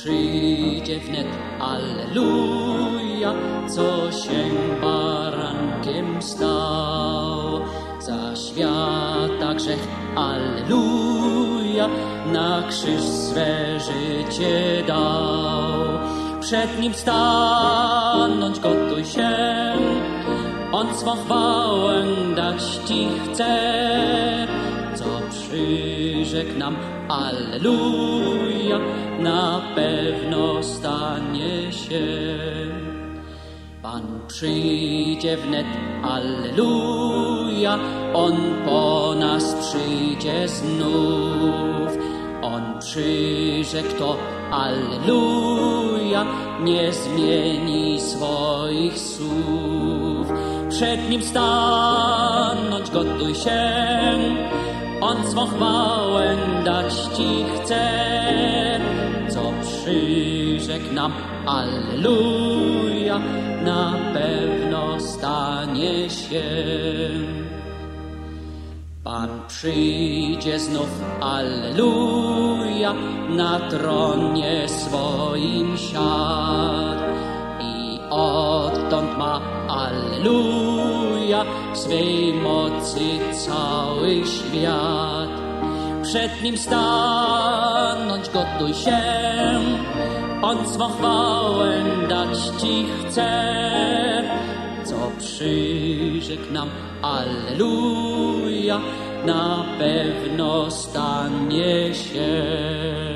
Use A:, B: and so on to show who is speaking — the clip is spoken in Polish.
A: przyjdzie wnet, Alleluja, co się barankiem stał. Za świata grzech, Alleluja, na krzyż swe życie dał. Przed nim stanąć gotuj się, on swą chwałę dać Ci chce, co przyrzekł nam, Alleluja, na pewno stanie się. Pan przyjdzie wnet, Alleluja, On po nas przyjdzie znów. On przyrzekł to, Alleluja, nie zmieni swoich słów. Przed Nim stanąć gotuj się, Swą chwałę dać Ci chce, co przyrzekł nam, Alleluja, na pewno stanie się. Pan przyjdzie znów, Alleluja, na tronie swoim siadł i odtąd ma, Alleluja, swej mocy cały świat. Przed nim stanąć gotuj się, on swą chwałę dać Ci chce, co przyrzekł nam, Alleluja, na pewno stanie się.